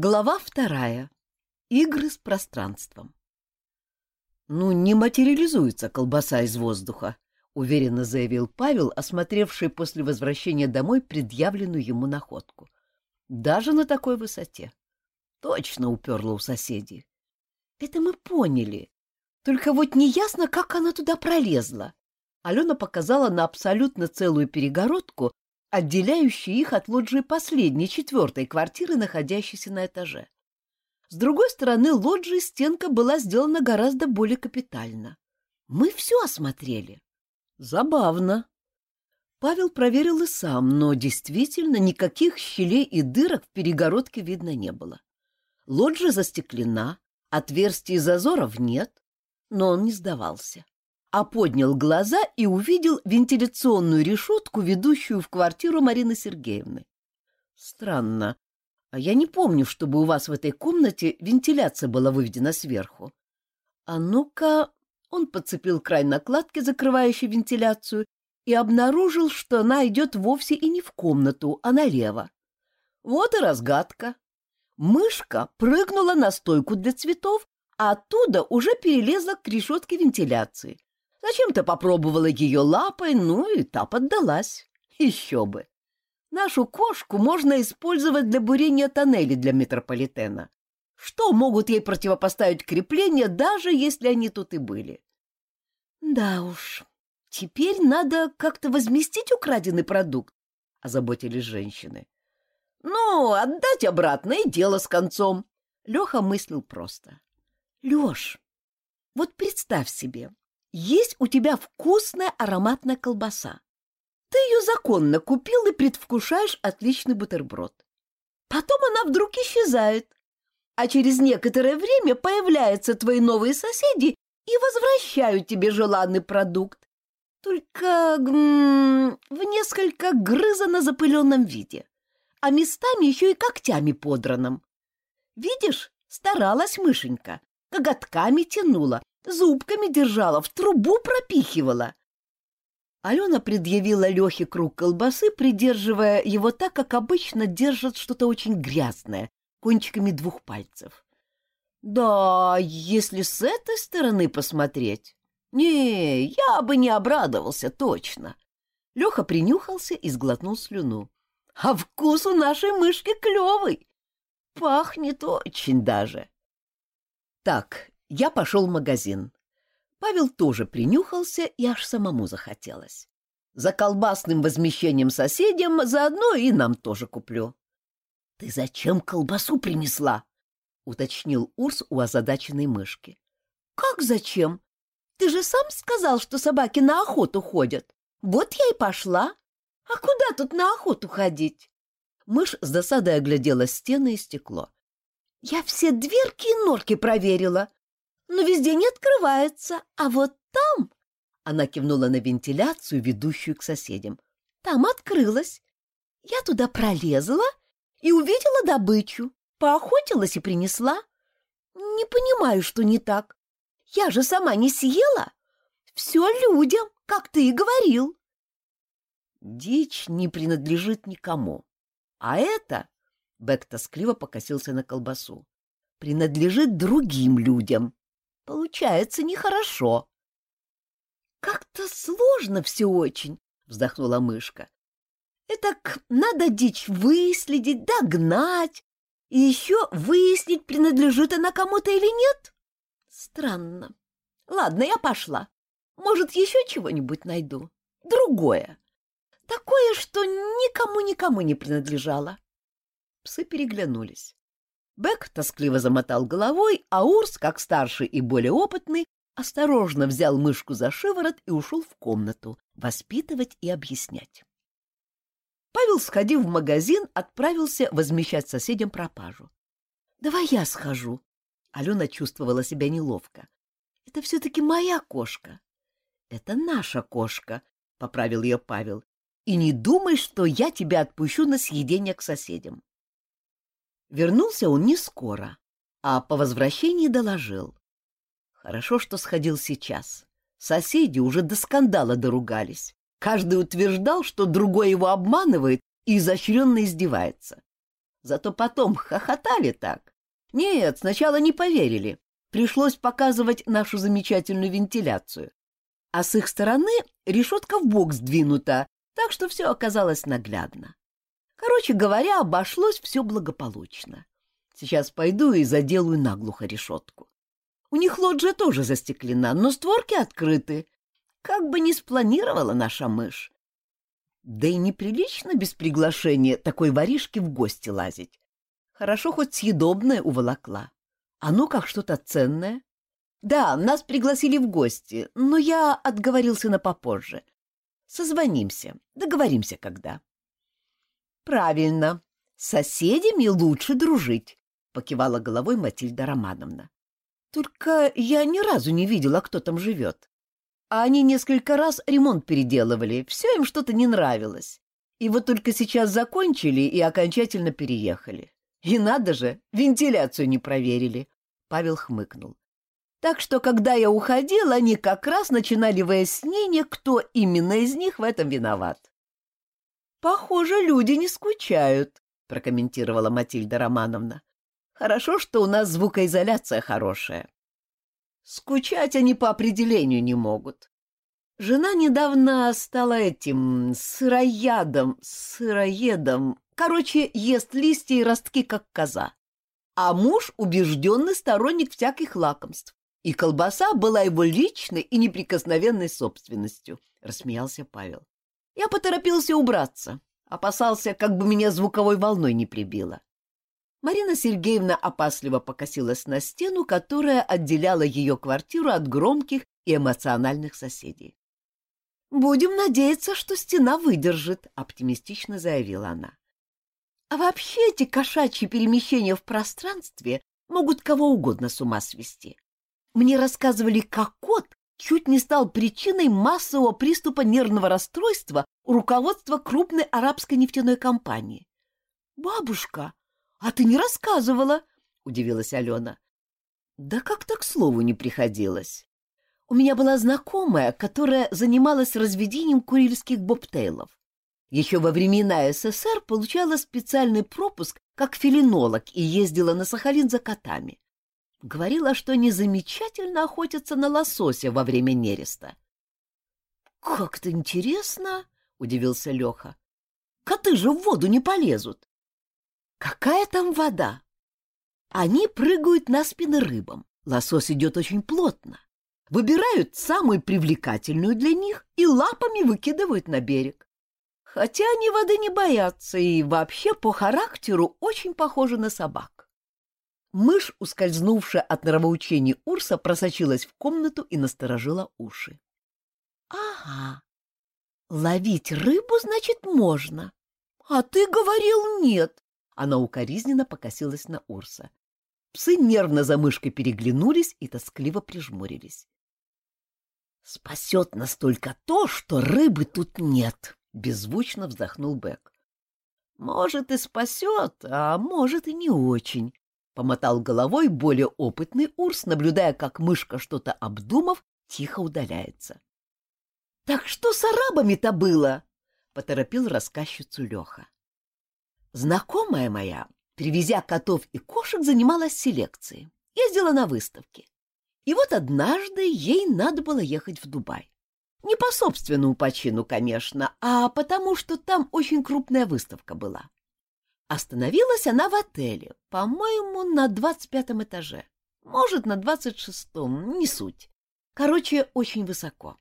Глава вторая. Игры с пространством. «Ну, не материализуется колбаса из воздуха», — уверенно заявил Павел, осмотревший после возвращения домой предъявленную ему находку. «Даже на такой высоте. Точно уперла у соседей. Это мы поняли. Только вот неясно, как она туда пролезла». Алена показала на абсолютно целую перегородку, отделяющий их от лоджии последней, четвертой квартиры, находящейся на этаже. С другой стороны лоджии стенка была сделана гораздо более капитально. Мы все осмотрели. Забавно. Павел проверил и сам, но действительно никаких щелей и дырок в перегородке видно не было. Лоджия застеклена, отверстий и зазоров нет, но он не сдавался а поднял глаза и увидел вентиляционную решетку, ведущую в квартиру Марины Сергеевны. Странно. А я не помню, чтобы у вас в этой комнате вентиляция была выведена сверху. А ну-ка... Он подцепил край накладки, закрывающей вентиляцию, и обнаружил, что она идет вовсе и не в комнату, а налево. Вот и разгадка. Мышка прыгнула на стойку для цветов, а оттуда уже перелезла к решетке вентиляции. Зачем-то попробовала ее лапой, ну и та поддалась. Еще бы. Нашу кошку можно использовать для бурения тоннелей для метрополитена. Что могут ей противопоставить крепления, даже если они тут и были? Да уж, теперь надо как-то возместить украденный продукт, озаботились женщины. Ну, отдать обратно и дело с концом. Леха мыслил просто. Леш, вот представь себе, есть у тебя вкусная ароматная колбаса. Ты ее законно купил и предвкушаешь отличный бутерброд. Потом она вдруг исчезает, а через некоторое время появляются твои новые соседи и возвращают тебе желанный продукт, только в несколько грызано запыленном виде, а местами еще и когтями подранном. Видишь, старалась мышенька, коготками тянула, зубками держала, в трубу пропихивала. Алена предъявила Лехе круг колбасы, придерживая его так, как обычно держат что-то очень грязное, кончиками двух пальцев. Да, если с этой стороны посмотреть... Не, я бы не обрадовался, точно. Леха принюхался и сглотнул слюну. А вкус у нашей мышки клевый. Пахнет очень даже. Так, я пошел в магазин. Павел тоже принюхался, и аж самому захотелось. За колбасным возмещением соседям заодно и нам тоже куплю. — Ты зачем колбасу принесла? — уточнил Урс у озадаченной мышки. — Как зачем? Ты же сам сказал, что собаки на охоту ходят. Вот я и пошла. А куда тут на охоту ходить? Мышь с досадой оглядела стены и стекло. — Я все дверки и норки проверила но везде не открывается, а вот там...» Она кивнула на вентиляцию, ведущую к соседям. «Там открылась. Я туда пролезла и увидела добычу, поохотилась и принесла. Не понимаю, что не так. Я же сама не съела. Все людям, как ты и говорил». Дичь не принадлежит никому. А это, Бек тоскливо покосился на колбасу, принадлежит другим людям. Получается нехорошо. Как-то сложно все очень, вздохнула мышка. Этак надо дичь выследить, догнать, и еще выяснить, принадлежит она кому-то или нет. Странно. Ладно, я пошла. Может, еще чего-нибудь найду. Другое. Такое, что никому-никому не принадлежало. Псы переглянулись. Бек тоскливо замотал головой, а Урс, как старший и более опытный, осторожно взял мышку за шиворот и ушел в комнату воспитывать и объяснять. Павел, сходив в магазин, отправился возмещать соседям пропажу. — Давай я схожу. Алена чувствовала себя неловко. — Это все-таки моя кошка. — Это наша кошка, — поправил ее Павел. — И не думай, что я тебя отпущу на съедение к соседям. Вернулся он не скоро, а по возвращении доложил. Хорошо, что сходил сейчас. Соседи уже до скандала доругались. Каждый утверждал, что другой его обманывает и изощренно издевается. Зато потом хохотали так. Нет, сначала не поверили. Пришлось показывать нашу замечательную вентиляцию. А с их стороны решетка в бок сдвинута, так что все оказалось наглядно. Короче говоря, обошлось все благополучно. Сейчас пойду и заделаю наглухо решетку. У них лоджия тоже застеклена, но створки открыты. Как бы ни спланировала наша мышь. Да и неприлично без приглашения такой воришки в гости лазить. Хорошо хоть съедобное уволокла. А ну как что-то ценное. Да, нас пригласили в гости, но я отговорился на попозже. Созвонимся, договоримся когда. Правильно, с соседями лучше дружить, покивала головой Матильда Романовна. Только я ни разу не видела, кто там живет. А они несколько раз ремонт переделывали, все им что-то не нравилось. И вот только сейчас закончили и окончательно переехали. И надо же, вентиляцию не проверили. Павел хмыкнул. Так что, когда я уходил, они как раз начинали выяснение, кто именно из них в этом виноват. «Похоже, люди не скучают», — прокомментировала Матильда Романовна. «Хорошо, что у нас звукоизоляция хорошая. Скучать они по определению не могут. Жена недавно стала этим сыроядом, сыроедом. Короче, ест листья и ростки, как коза. А муж — убежденный сторонник всяких лакомств. И колбаса была его личной и неприкосновенной собственностью, — рассмеялся Павел. Я поторопился убраться. Опасался, как бы меня звуковой волной не прибило. Марина Сергеевна опасливо покосилась на стену, которая отделяла ее квартиру от громких и эмоциональных соседей. «Будем надеяться, что стена выдержит», — оптимистично заявила она. «А вообще эти кошачьи перемещения в пространстве могут кого угодно с ума свести. Мне рассказывали, как кот чуть не стал причиной массового приступа нервного расстройства у руководства крупной арабской нефтяной компании. «Бабушка, а ты не рассказывала, удивилась Алена. Да как так слову не приходилось. У меня была знакомая, которая занималась разведением курильских бобтейлов. Еще во времена СССР получала специальный пропуск как филинолог и ездила на Сахалин за котами. Говорила, что они замечательно охотятся на лосося во время нереста. — Как-то интересно, — удивился Леха. — Коты же в воду не полезут. Какая там вода? Они прыгают на спины рыбам. Лосось идет очень плотно. Выбирают самую привлекательную для них и лапами выкидывают на берег. Хотя они воды не боятся и вообще по характеру очень похожи на собак. Мышь, ускользнувшая от нравоучений Урса, просочилась в комнату и насторожила уши. — Ага, ловить рыбу, значит, можно. А ты говорил нет. Она укоризненно покосилась на Урса. Псы нервно за мышкой переглянулись и тоскливо прижмурились. «Спасет нас только то, что рыбы тут нет», — беззвучно вздохнул Бэк. «Может, и спасет, а может, и не очень», — помотал головой более опытный Урс, наблюдая, как мышка, что-то обдумав, тихо удаляется. «Так что с арабами-то было?» — поторопил рассказчицу Леха. Знакомая моя, привезя котов и кошек, занималась селекцией. Ездила на выставки. И вот однажды ей надо было ехать в Дубай. Не по собственному почину, конечно, а потому что там очень крупная выставка была. Остановилась она в отеле, по-моему, на двадцать пятом этаже. Может, на двадцать шестом, не суть. Короче, очень высоко.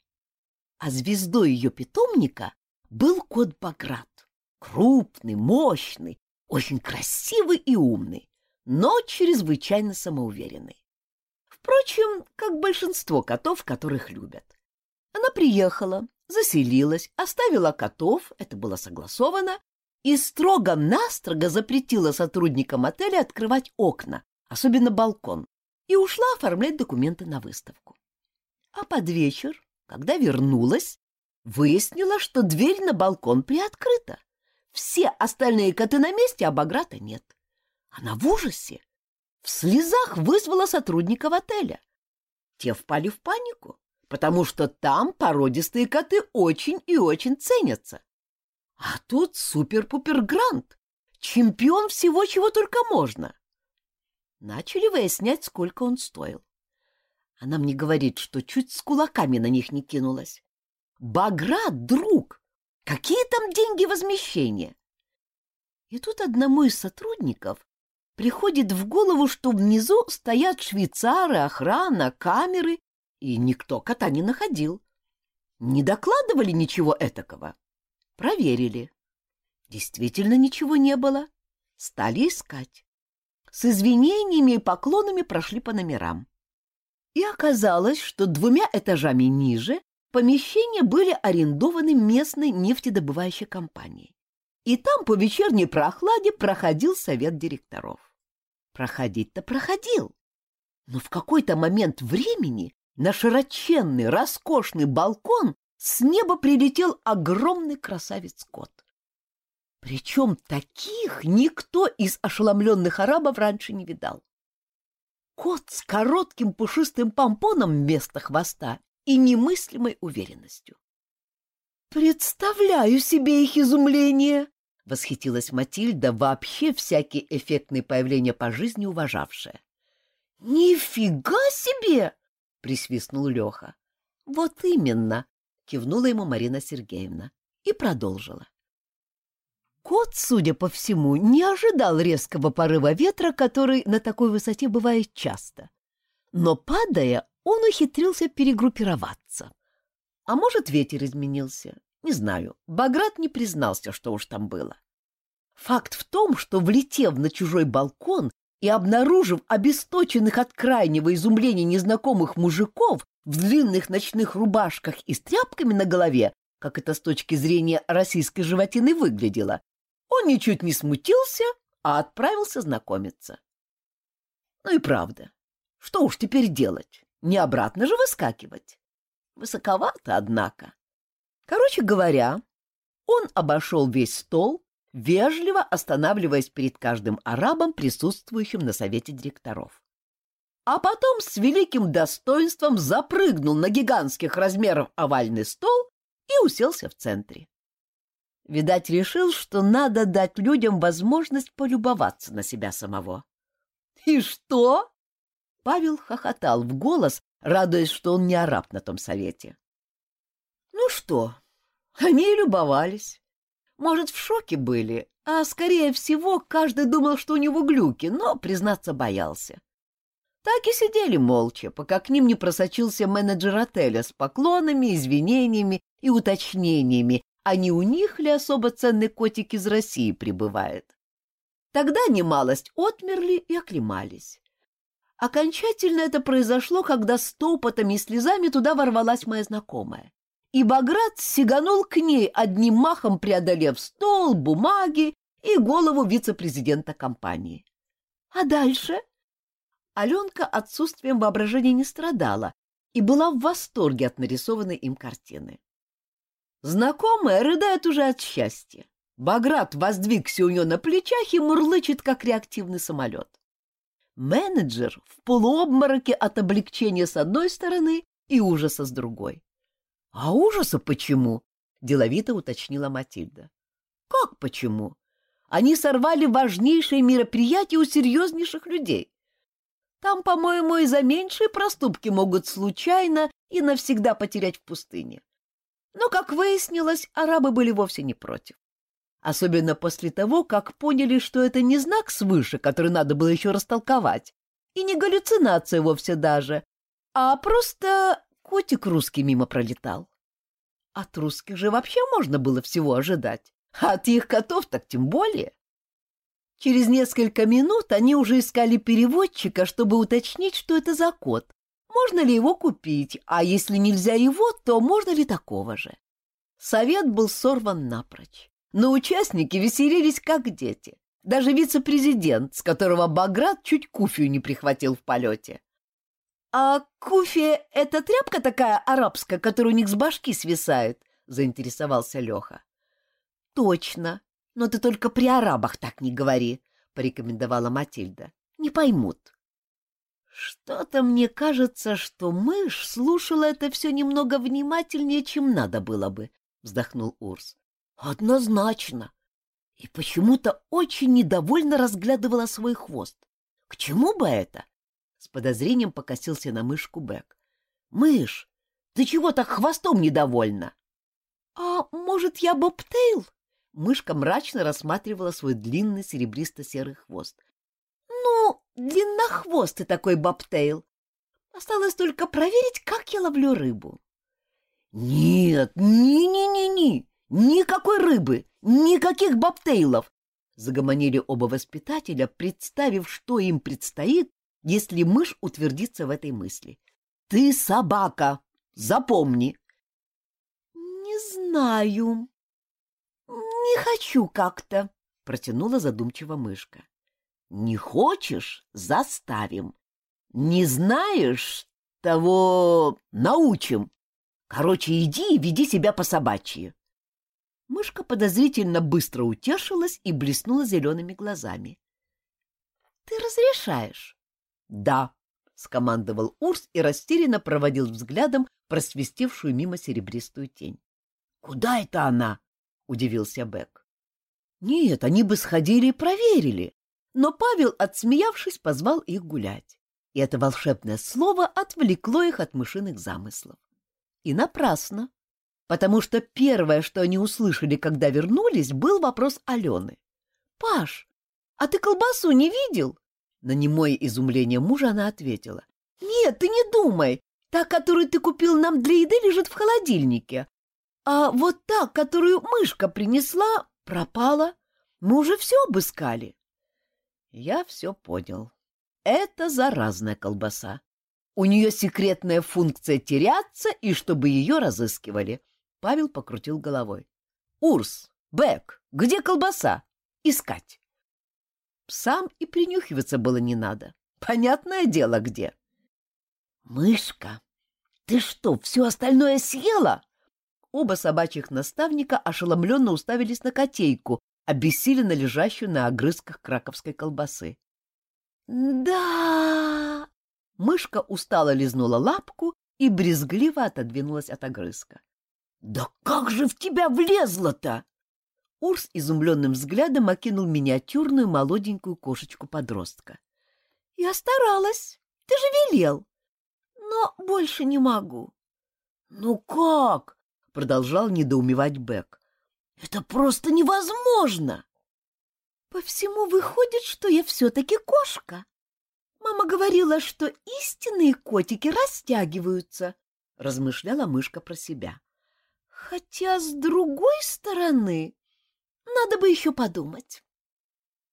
А звездой ее питомника был кот Баграт. Крупный, мощный, очень красивый и умный, но чрезвычайно самоуверенный. Впрочем, как большинство котов, которых любят. Она приехала, заселилась, оставила котов, это было согласовано, и строго-настрого запретила сотрудникам отеля открывать окна, особенно балкон, и ушла оформлять документы на выставку. А под вечер, когда вернулась, выяснила, что дверь на балкон приоткрыта. Все остальные коты на месте, а Баграта нет. Она в ужасе. В слезах вызвала сотрудников отеля. Те впали в панику, потому что там породистые коты очень и очень ценятся. А тут супер-пупер грант. чемпион всего, чего только можно. Начали выяснять, сколько он стоил. Она мне говорит, что чуть с кулаками на них не кинулась. Баграт, друг! Какие там деньги возмещения? И тут одному из сотрудников приходит в голову, что внизу стоят швейцары, охрана, камеры, и никто кота не находил. Не докладывали ничего этакого. Проверили. Действительно ничего не было. Стали искать. С извинениями и поклонами прошли по номерам. И оказалось, что двумя этажами ниже помещения были арендованы местной нефтедобывающей компанией. И там по вечерней прохладе проходил совет директоров. Проходить-то проходил. Но в какой-то момент времени на широченный, роскошный балкон с неба прилетел огромный красавец-кот. Причем таких никто из ошеломленных арабов раньше не видал. Кот с коротким пушистым помпоном вместо хвоста и немыслимой уверенностью. «Представляю себе их изумление!» — восхитилась Матильда, вообще всякие эффектные появления по жизни уважавшая. «Нифига себе!» — присвистнул Леха. «Вот именно!» — кивнула ему Марина Сергеевна и продолжила. Кот, судя по всему, не ожидал резкого порыва ветра, который на такой высоте бывает часто. Но, падая, он ухитрился перегруппироваться. А может, ветер изменился? Не знаю. Баграт не признался, что уж там было. Факт в том, что, влетев на чужой балкон, и, обнаружив обесточенных от крайнего изумления незнакомых мужиков в длинных ночных рубашках и с тряпками на голове, как это с точки зрения российской животины выглядело, он ничуть не смутился, а отправился знакомиться. Ну и правда, что уж теперь делать? Не обратно же выскакивать. Высоковато, однако. Короче говоря, он обошел весь стол, вежливо останавливаясь перед каждым арабом, присутствующим на совете директоров. А потом с великим достоинством запрыгнул на гигантских размеров овальный стол и уселся в центре. Видать, решил, что надо дать людям возможность полюбоваться на себя самого. «И что?» Павел хохотал в голос, радуясь, что он не араб на том совете. «Ну что, они и любовались. Может, в шоке были, а, скорее всего, каждый думал, что у него глюки, но, признаться, боялся. Так и сидели молча, пока к ним не просочился менеджер отеля с поклонами, извинениями и уточнениями, а не у них ли особо ценный котик из России прибывает. Тогда немалость отмерли и оклемались. Окончательно это произошло, когда с топотами и слезами туда ворвалась моя знакомая и Баграт сиганул к ней, одним махом преодолев стол, бумаги и голову вице-президента компании. А дальше? Аленка отсутствием воображения не страдала и была в восторге от нарисованной им картины. Знакомая рыдает уже от счастья. Баграт воздвигся у нее на плечах и мурлычет, как реактивный самолет. Менеджер в полуобмороке от облегчения с одной стороны и ужаса с другой. А ужаса почему? деловито уточнила Матильда. Как почему? Они сорвали важнейшее мероприятие у серьезнейших людей. Там, по-моему, и за меньшие проступки могут случайно и навсегда потерять в пустыне. Но, как выяснилось, арабы были вовсе не против. Особенно после того, как поняли, что это не знак свыше, который надо было еще растолковать, и не галлюцинация вовсе даже, а просто Котик русский мимо пролетал. От русских же вообще можно было всего ожидать, а от их котов так тем более. Через несколько минут они уже искали переводчика, чтобы уточнить, что это за кот, можно ли его купить, а если нельзя его, то можно ли такого же. Совет был сорван напрочь, но участники веселились как дети. Даже вице-президент, с которого Баграт чуть куфию не прихватил в полете. «А куфе — это тряпка такая арабская, которая у них с башки свисает?» — заинтересовался Леха. «Точно. Но ты только при арабах так не говори», — порекомендовала Матильда. «Не поймут». «Что-то мне кажется, что мышь слушала это все немного внимательнее, чем надо было бы», — вздохнул Урс. «Однозначно. и почему-то очень недовольно разглядывала свой хвост. К чему бы это? С подозрением покосился на мышку Бэк. Мышь, ты чего так хвостом недовольна? А может, я бобтейл? Мышка мрачно рассматривала свой длинный серебристо-серый хвост. Ну, длиннохвостый такой бобтейл. Осталось только проверить, как я ловлю рыбу. Нет, ни-ни-ни-ни, никакой рыбы, никаких бобтейлов, загомонили оба воспитателя, представив, что им предстоит, если мышь утвердится в этой мысли. Ты собака, запомни. Не знаю. Не хочу как-то, протянула задумчиво мышка. Не хочешь заставим. Не знаешь того научим. Короче, иди и веди себя по собачьи. Мышка подозрительно быстро утешилась и блеснула зелеными глазами. — Ты разрешаешь? — Да, — скомандовал Урс и растерянно проводил взглядом просвистевшую мимо серебристую тень. — Куда это она? — удивился Бек. — Нет, они бы сходили и проверили. Но Павел, отсмеявшись, позвал их гулять. И это волшебное слово отвлекло их от мышиных замыслов. И напрасно потому что первое, что они услышали, когда вернулись, был вопрос Алены. «Паш, а ты колбасу не видел?» На немое изумление мужа она ответила. «Нет, ты не думай. Та, которую ты купил нам для еды, лежит в холодильнике. А вот та, которую мышка принесла, пропала. Мы уже все обыскали». Я все понял. Это заразная колбаса. У нее секретная функция теряться и чтобы ее разыскивали. Павел покрутил головой. «Урс! Бэк! Где колбаса? Искать!» Псам и принюхиваться было не надо. Понятное дело, где. «Мышка, ты что, все остальное съела?» Оба собачьих наставника ошеломленно уставились на котейку, обессиленно лежащую на огрызках краковской колбасы. «Да!» Мышка устало лизнула лапку и брезгливо отодвинулась от огрызка. «Да как же в тебя влезло-то?» Урс изумленным взглядом окинул миниатюрную молоденькую кошечку-подростка. «Я старалась. Ты же велел. Но больше не могу». «Ну как?» — продолжал недоумевать Бек. «Это просто невозможно!» «По всему выходит, что я все-таки кошка. Мама говорила, что истинные котики растягиваются», — размышляла мышка про себя. Хотя, с другой стороны, надо бы еще подумать.